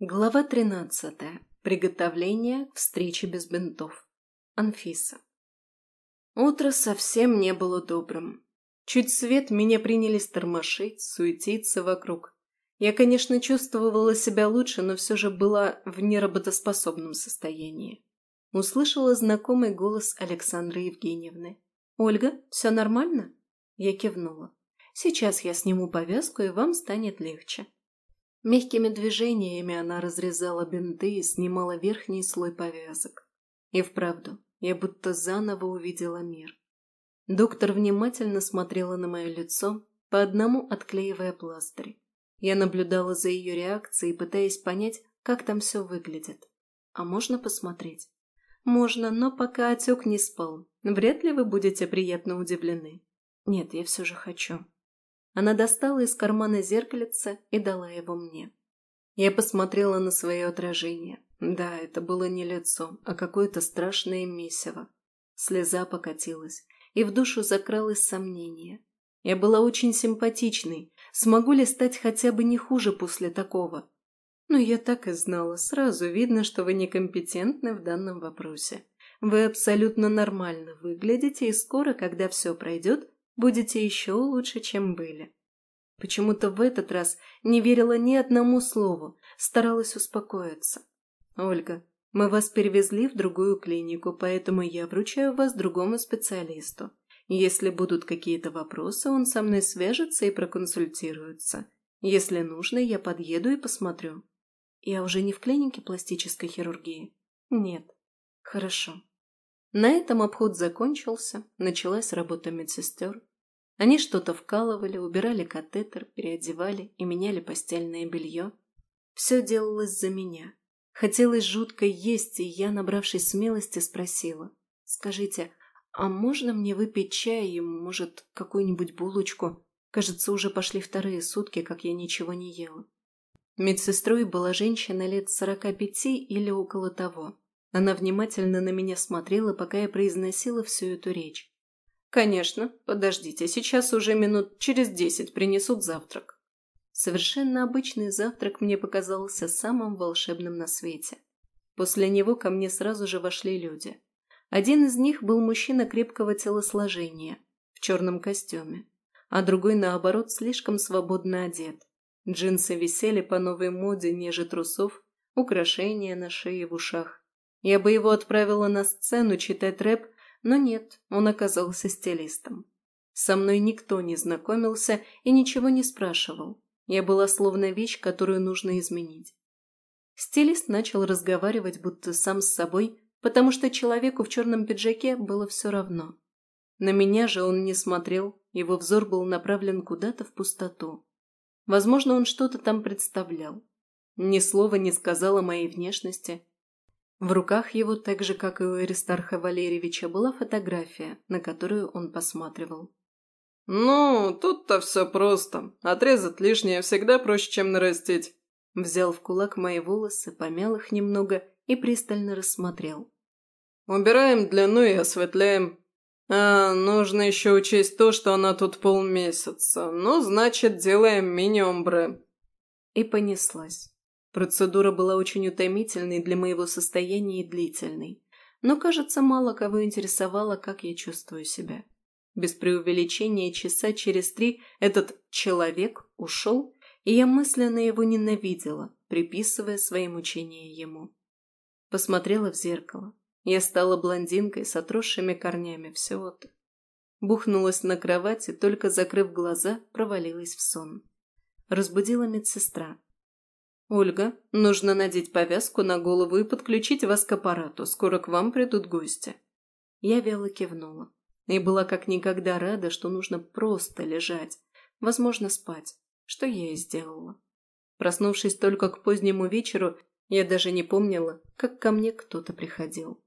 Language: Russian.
Глава тринадцатая. Приготовление к встрече без бинтов. Анфиса. Утро совсем не было добрым. Чуть свет меня принялись тормошить, суетиться вокруг. Я, конечно, чувствовала себя лучше, но все же была в неработоспособном состоянии. Услышала знакомый голос Александры Евгеньевны. «Ольга, все нормально?» Я кивнула. «Сейчас я сниму повязку, и вам станет легче». Мягкими движениями она разрезала бинты и снимала верхний слой повязок. И вправду, я будто заново увидела мир. Доктор внимательно смотрела на мое лицо, по одному отклеивая пластыри. Я наблюдала за ее реакцией, пытаясь понять, как там все выглядит. А можно посмотреть? Можно, но пока отек не спал. Вряд ли вы будете приятно удивлены. Нет, я все же хочу. Она достала из кармана зеркальце и дала его мне. Я посмотрела на свое отражение. Да, это было не лицо, а какое-то страшное месиво. Слеза покатилась, и в душу закралось сомнение. Я была очень симпатичной. Смогу ли стать хотя бы не хуже после такого? Но я так и знала. Сразу видно, что вы некомпетентны в данном вопросе. Вы абсолютно нормально выглядите, и скоро, когда все пройдет, будете еще лучше, чем были. Почему-то в этот раз не верила ни одному слову, старалась успокоиться. «Ольга, мы вас перевезли в другую клинику, поэтому я вручаю вас другому специалисту. Если будут какие-то вопросы, он со мной свяжется и проконсультируется. Если нужно, я подъеду и посмотрю». «Я уже не в клинике пластической хирургии?» «Нет». «Хорошо». На этом обход закончился, началась работа медсестер. Они что-то вкалывали, убирали катетер, переодевали и меняли постельное белье. Все делалось за меня. Хотелось жутко есть, и я, набравшись смелости, спросила. «Скажите, а можно мне выпить чай и, может, какую-нибудь булочку? Кажется, уже пошли вторые сутки, как я ничего не ела». Медсестрой была женщина лет сорока пяти или около того. Она внимательно на меня смотрела, пока я произносила всю эту речь. «Конечно. Подождите, сейчас уже минут через десять принесут завтрак». Совершенно обычный завтрак мне показался самым волшебным на свете. После него ко мне сразу же вошли люди. Один из них был мужчина крепкого телосложения, в черном костюме, а другой, наоборот, слишком свободно одет. Джинсы висели по новой моде ниже трусов, украшения на шее в ушах. Я бы его отправила на сцену читать рэп, но нет, он оказался стилистом. Со мной никто не знакомился и ничего не спрашивал. Я была словно вещь, которую нужно изменить. Стилист начал разговаривать будто сам с собой, потому что человеку в черном пиджаке было все равно. На меня же он не смотрел, его взор был направлен куда-то в пустоту. Возможно, он что-то там представлял. Ни слова не сказал о моей внешности, в руках его, так же, как и у Аристарха Валерьевича, была фотография, на которую он посматривал. «Ну, тут-то все просто. Отрезать лишнее всегда проще, чем нарастить». Взял в кулак мои волосы, помял их немного и пристально рассмотрел. «Убираем длину и осветляем. А, нужно еще учесть то, что она тут полмесяца. Ну, значит, делаем мини-омбре». И понеслась. Процедура была очень утомительной для моего состояния и длительной. Но, кажется, мало кого интересовало, как я чувствую себя. Без преувеличения часа через три этот «человек» ушел, и я мысленно его ненавидела, приписывая свои мучения ему. Посмотрела в зеркало. Я стала блондинкой с отросшими корнями всего-то. Бухнулась на кровати, только закрыв глаза, провалилась в сон. Разбудила медсестра. «Ольга, нужно надеть повязку на голову и подключить вас к аппарату. Скоро к вам придут гости». Я вяло кивнула. И была как никогда рада, что нужно просто лежать, возможно, спать, что я и сделала. Проснувшись только к позднему вечеру, я даже не помнила, как ко мне кто-то приходил.